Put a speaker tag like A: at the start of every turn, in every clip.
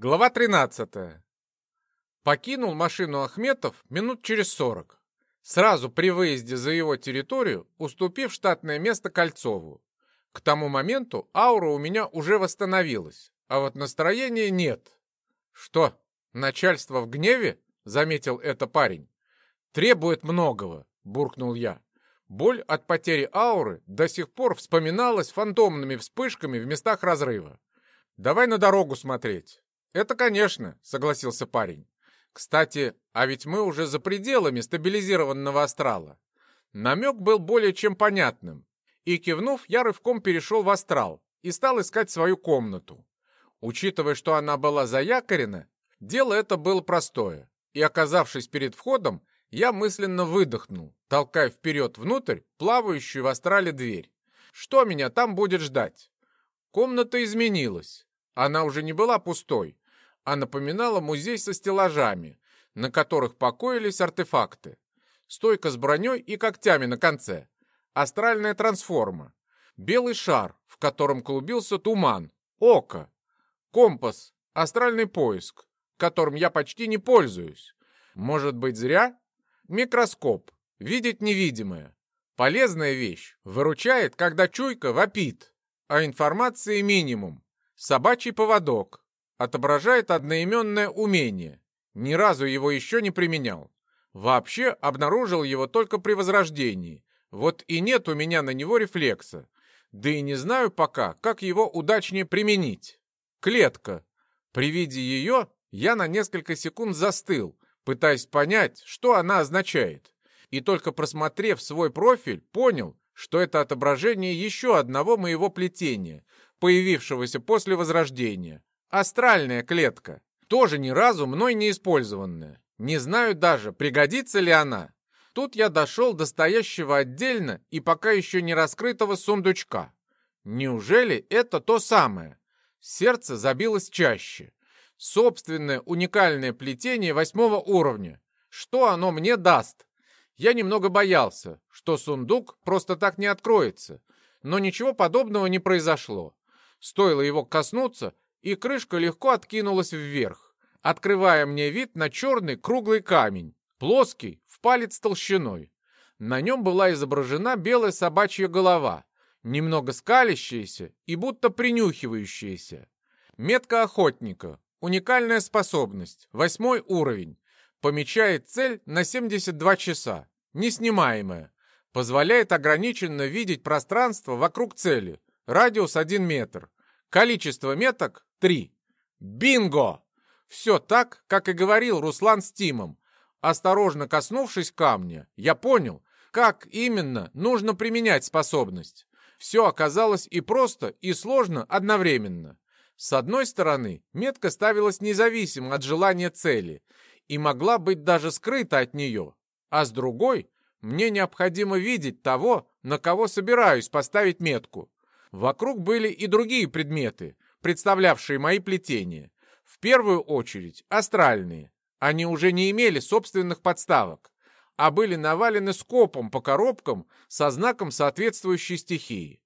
A: Глава 13. Покинул машину Ахметов минут через 40. Сразу при выезде за его территорию, уступив штатное место Кольцову. К тому моменту аура у меня уже восстановилась, а вот настроения нет. Что, начальство в гневе? Заметил это парень. Требует многого, буркнул я. Боль от потери ауры до сих пор вспоминалась фантомными вспышками в местах разрыва. Давай на дорогу смотреть. «Это, конечно», — согласился парень. «Кстати, а ведь мы уже за пределами стабилизированного астрала». Намек был более чем понятным. И, кивнув, я рывком перешел в астрал и стал искать свою комнату. Учитывая, что она была заякорена, дело это было простое. И, оказавшись перед входом, я мысленно выдохнул, толкая вперед внутрь плавающую в астрале дверь. Что меня там будет ждать? Комната изменилась. Она уже не была пустой, а напоминала музей со стеллажами, на которых покоились артефакты. Стойка с броней и когтями на конце. Астральная трансформа. Белый шар, в котором клубился туман. Око. Компас. Астральный поиск, которым я почти не пользуюсь. Может быть, зря? Микроскоп. Видеть невидимое. Полезная вещь. Выручает, когда чуйка вопит. А информации минимум. Собачий поводок. Отображает одноименное умение. Ни разу его еще не применял. Вообще обнаружил его только при возрождении. Вот и нет у меня на него рефлекса. Да и не знаю пока, как его удачнее применить. Клетка. При виде ее я на несколько секунд застыл, пытаясь понять, что она означает. И только просмотрев свой профиль, понял, что это отображение еще одного моего плетения, появившегося после Возрождения. Астральная клетка. Тоже ни разу мной не использованная. Не знаю даже, пригодится ли она. Тут я дошел до стоящего отдельно и пока еще не раскрытого сундучка. Неужели это то самое? Сердце забилось чаще. Собственное уникальное плетение восьмого уровня. Что оно мне даст? Я немного боялся, что сундук просто так не откроется. Но ничего подобного не произошло. Стоило его коснуться, и крышка легко откинулась вверх, открывая мне вид на черный круглый камень, плоский, в палец толщиной. На нем была изображена белая собачья голова, немного скалящаяся и будто принюхивающаяся. Метка охотника, уникальная способность, восьмой уровень, помечает цель на 72 часа, неснимаемая, позволяет ограниченно видеть пространство вокруг цели, радиус 1 метр, количество меток Три. Бинго! Все так, как и говорил Руслан с Тимом. Осторожно коснувшись камня, я понял, как именно нужно применять способность. Все оказалось и просто, и сложно одновременно. С одной стороны, метка ставилась независимо от желания цели и могла быть даже скрыта от нее, а с другой, мне необходимо видеть того, на кого собираюсь поставить метку. Вокруг были и другие предметы — представлявшие мои плетения. В первую очередь астральные. Они уже не имели собственных подставок, а были навалены скопом по коробкам со знаком соответствующей стихии.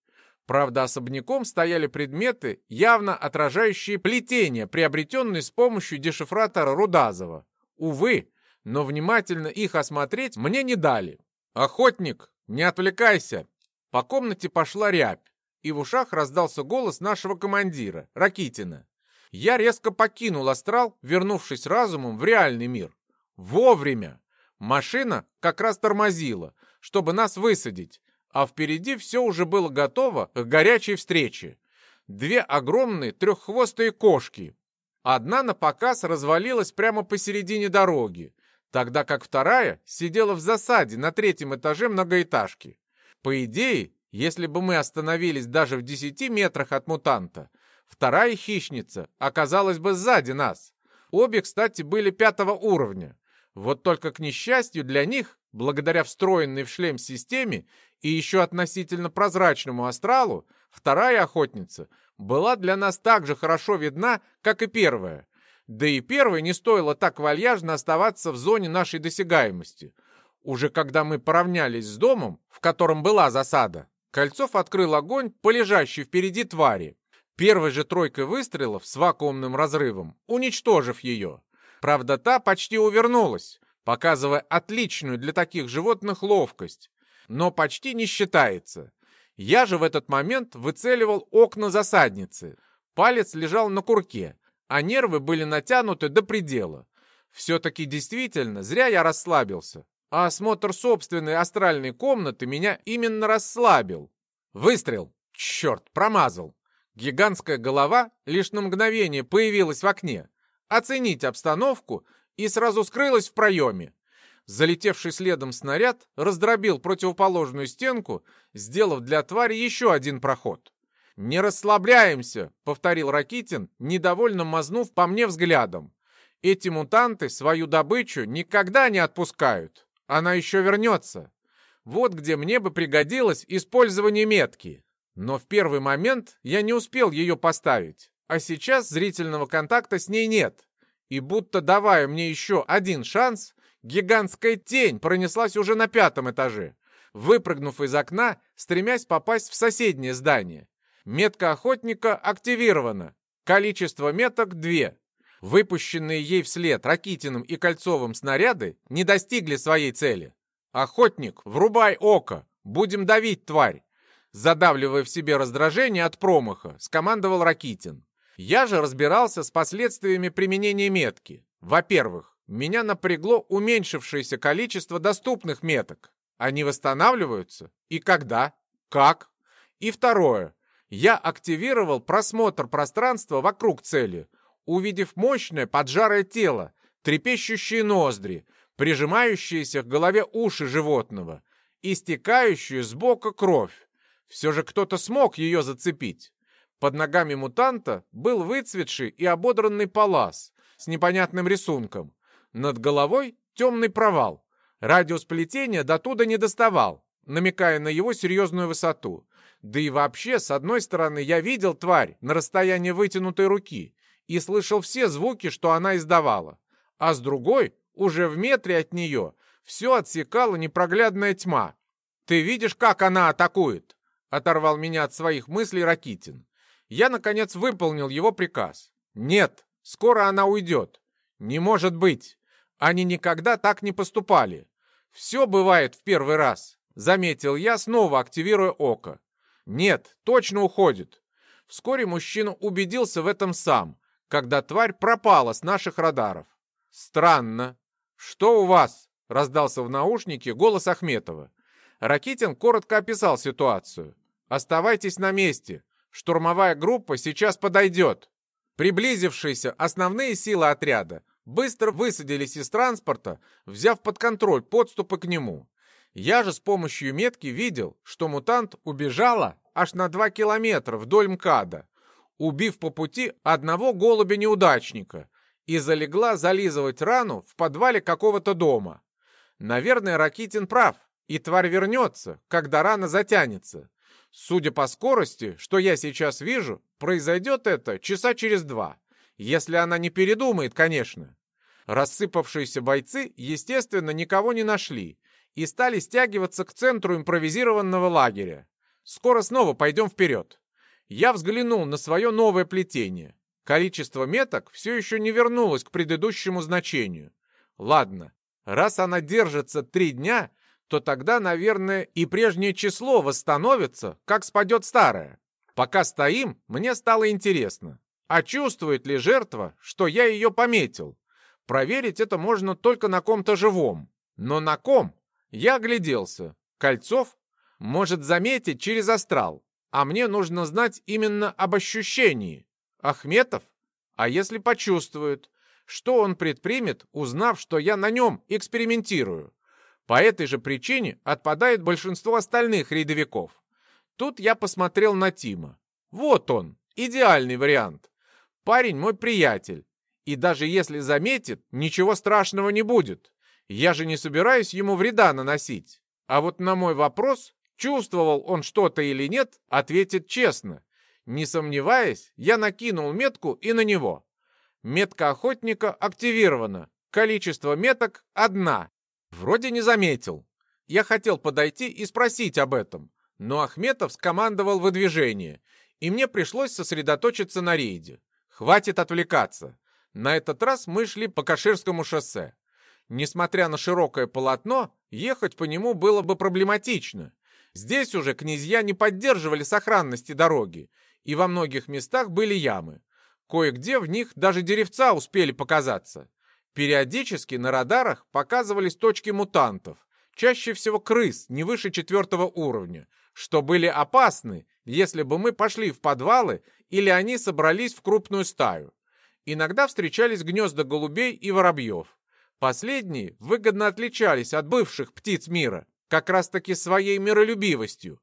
A: Правда, особняком стояли предметы, явно отражающие плетения, приобретенные с помощью дешифратора Рудазова. Увы, но внимательно их осмотреть мне не дали. «Охотник, не отвлекайся!» По комнате пошла рябь и в ушах раздался голос нашего командира, Ракитина. Я резко покинул астрал, вернувшись разумом в реальный мир. Вовремя! Машина как раз тормозила, чтобы нас высадить, а впереди все уже было готово к горячей встрече. Две огромные треххвостые кошки. Одна на показ развалилась прямо посередине дороги, тогда как вторая сидела в засаде на третьем этаже многоэтажки. По идее, если бы мы остановились даже в десяти метрах от мутанта, вторая хищница оказалась бы сзади нас. Обе, кстати, были пятого уровня. Вот только, к несчастью для них, благодаря встроенной в шлем системе и еще относительно прозрачному астралу, вторая охотница была для нас так же хорошо видна, как и первая. Да и первой не стоило так вальяжно оставаться в зоне нашей досягаемости. Уже когда мы поравнялись с домом, в котором была засада, Кольцов открыл огонь по лежащей впереди твари. первой же тройкой выстрелов с вакуумным разрывом, уничтожив ее. Правда, та почти увернулась, показывая отличную для таких животных ловкость, но почти не считается. Я же в этот момент выцеливал окна засадницы. Палец лежал на курке, а нервы были натянуты до предела. Все-таки действительно, зря я расслабился. А осмотр собственной астральной комнаты меня именно расслабил. Выстрел. Черт, промазал. Гигантская голова лишь на мгновение появилась в окне. Оценить обстановку и сразу скрылась в проеме. Залетевший следом снаряд раздробил противоположную стенку, сделав для твари еще один проход. «Не расслабляемся», — повторил Ракитин, недовольно мазнув по мне взглядом. «Эти мутанты свою добычу никогда не отпускают. Она еще вернется. Вот где мне бы пригодилось использование метки. Но в первый момент я не успел ее поставить, а сейчас зрительного контакта с ней нет. И будто давая мне еще один шанс, гигантская тень пронеслась уже на пятом этаже, выпрыгнув из окна, стремясь попасть в соседнее здание. Метка охотника активирована. Количество меток — две. Выпущенные ей вслед Ракитиным и Кольцовым снаряды не достигли своей цели. «Охотник, врубай око! Будем давить, тварь!» Задавливая в себе раздражение от промаха, скомандовал Ракитин. Я же разбирался с последствиями применения метки. Во-первых, меня напрягло уменьшившееся количество доступных меток. Они восстанавливаются? И когда? Как? И второе. Я активировал просмотр пространства вокруг цели, увидев мощное поджарое тело, трепещущие ноздри, прижимающиеся к голове уши животного, истекающую с бока кровь. Все же кто-то смог ее зацепить. Под ногами мутанта был выцветший и ободранный палас с непонятным рисунком. Над головой темный провал. Радиус плетения до туда не доставал, намекая на его серьезную высоту. Да и вообще, с одной стороны, я видел тварь на расстоянии вытянутой руки и слышал все звуки, что она издавала. А с другой, уже в метре от нее, все отсекала непроглядная тьма. «Ты видишь, как она атакует?» Оторвал меня от своих мыслей Ракитин. Я, наконец, выполнил его приказ. «Нет, скоро она уйдет». «Не может быть! Они никогда так не поступали. Все бывает в первый раз», — заметил я, снова активируя око. «Нет, точно уходит». Вскоре мужчина убедился в этом сам, когда тварь пропала с наших радаров. «Странно. Что у вас?» — раздался в наушнике голос Ахметова. Ракитин коротко описал ситуацию. Оставайтесь на месте. Штурмовая группа сейчас подойдет. Приблизившиеся основные силы отряда быстро высадились из транспорта, взяв под контроль подступы к нему. Я же с помощью метки видел, что мутант убежала аж на два километра вдоль МКАДа, убив по пути одного голубя-неудачника и залегла зализывать рану в подвале какого-то дома. Наверное, Ракитин прав, и тварь вернется, когда рана затянется. Судя по скорости, что я сейчас вижу, произойдет это часа через два. Если она не передумает, конечно. Рассыпавшиеся бойцы, естественно, никого не нашли и стали стягиваться к центру импровизированного лагеря. Скоро снова пойдем вперед. Я взглянул на свое новое плетение. Количество меток все еще не вернулось к предыдущему значению. Ладно, раз она держится три дня, то тогда, наверное, и прежнее число восстановится, как спадет старое. Пока стоим, мне стало интересно, а чувствует ли жертва, что я ее пометил? Проверить это можно только на ком-то живом. Но на ком? Я огляделся. Кольцов может заметить через астрал, а мне нужно знать именно об ощущении. Ахметов? А если почувствует? Что он предпримет, узнав, что я на нем экспериментирую? По этой же причине отпадает большинство остальных рядовиков. Тут я посмотрел на Тима. Вот он, идеальный вариант. Парень мой приятель. И даже если заметит, ничего страшного не будет. Я же не собираюсь ему вреда наносить. А вот на мой вопрос, чувствовал он что-то или нет, ответит честно. Не сомневаясь, я накинул метку и на него. Метка охотника активирована. Количество меток — одна. Вроде не заметил. Я хотел подойти и спросить об этом, но Ахметов скомандовал выдвижение, и мне пришлось сосредоточиться на рейде. Хватит отвлекаться. На этот раз мы шли по Каширскому шоссе. Несмотря на широкое полотно, ехать по нему было бы проблематично. Здесь уже князья не поддерживали сохранности дороги, и во многих местах были ямы. Кое-где в них даже деревца успели показаться. Периодически на радарах показывались точки мутантов, чаще всего крыс не выше четвертого уровня, что были опасны, если бы мы пошли в подвалы или они собрались в крупную стаю. Иногда встречались гнезда голубей и воробьев. Последние выгодно отличались от бывших птиц мира, как раз-таки своей миролюбивостью.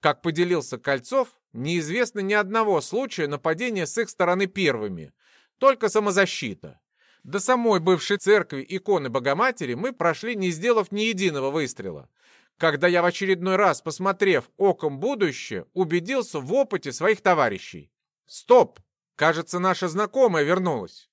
A: Как поделился Кольцов, неизвестно ни одного случая нападения с их стороны первыми, только самозащита. До самой бывшей церкви иконы Богоматери мы прошли, не сделав ни единого выстрела. Когда я в очередной раз, посмотрев оком будущее, убедился в опыте своих товарищей. Стоп! Кажется, наша знакомая вернулась.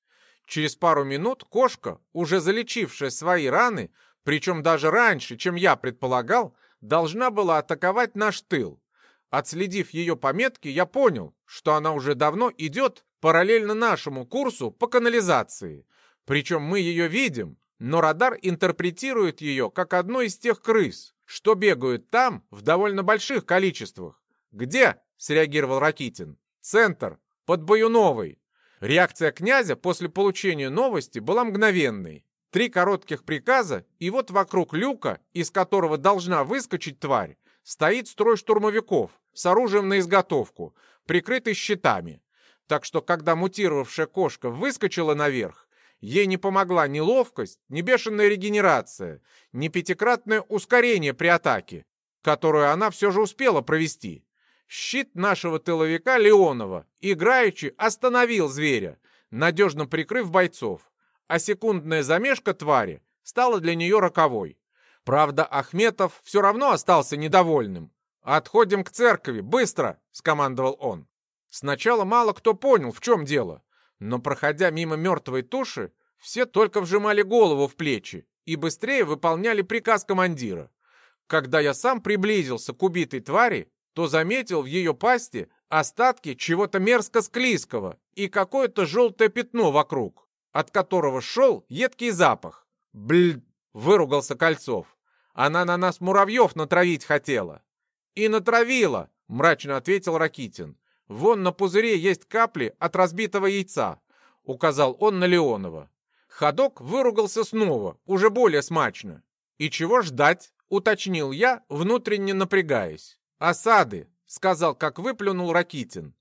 A: Через пару минут кошка, уже залечившая свои раны, причем даже раньше, чем я предполагал, должна была атаковать наш тыл. Отследив ее пометки, я понял, что она уже давно идет параллельно нашему курсу по канализации. Причем мы ее видим, но радар интерпретирует ее как одну из тех крыс, что бегают там в довольно больших количествах. «Где?» — среагировал Ракитин. «Центр, под Баюновой». Реакция князя после получения новости была мгновенной. Три коротких приказа, и вот вокруг люка, из которого должна выскочить тварь, стоит строй штурмовиков с оружием на изготовку, прикрытый щитами. Так что, когда мутировавшая кошка выскочила наверх, Ей не помогла ни ловкость, ни бешеная регенерация, ни пятикратное ускорение при атаке, которую она все же успела провести. Щит нашего тыловика Леонова, играючи, остановил зверя, надежно прикрыв бойцов, а секундная замешка твари стала для нее роковой. Правда, Ахметов все равно остался недовольным. «Отходим к церкви, быстро!» — скомандовал он. Сначала мало кто понял, в чем дело. Но, проходя мимо мертвой туши, все только вжимали голову в плечи и быстрее выполняли приказ командира. Когда я сам приблизился к убитой твари, то заметил в ее пасти остатки чего-то мерзко-склизкого и какое-то желтое пятно вокруг, от которого шел едкий запах. «Бль!» — выругался Кольцов. «Она на нас муравьев натравить хотела». «И натравила!» — мрачно ответил Ракитин. «Вон на пузыре есть капли от разбитого яйца», — указал он на Леонова. Ходок выругался снова, уже более смачно. «И чего ждать?» — уточнил я, внутренне напрягаясь. «Осады», — сказал, как выплюнул Ракитин.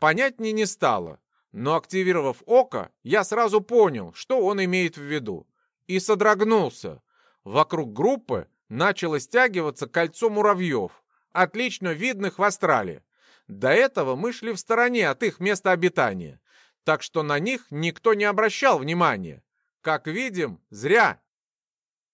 A: Понятнее не стало, но, активировав око, я сразу понял, что он имеет в виду. И содрогнулся. Вокруг группы начало стягиваться кольцо муравьев, отлично видных в астрале. До этого мы шли в стороне от их места обитания, так что на них никто не обращал внимания. Как видим, зря.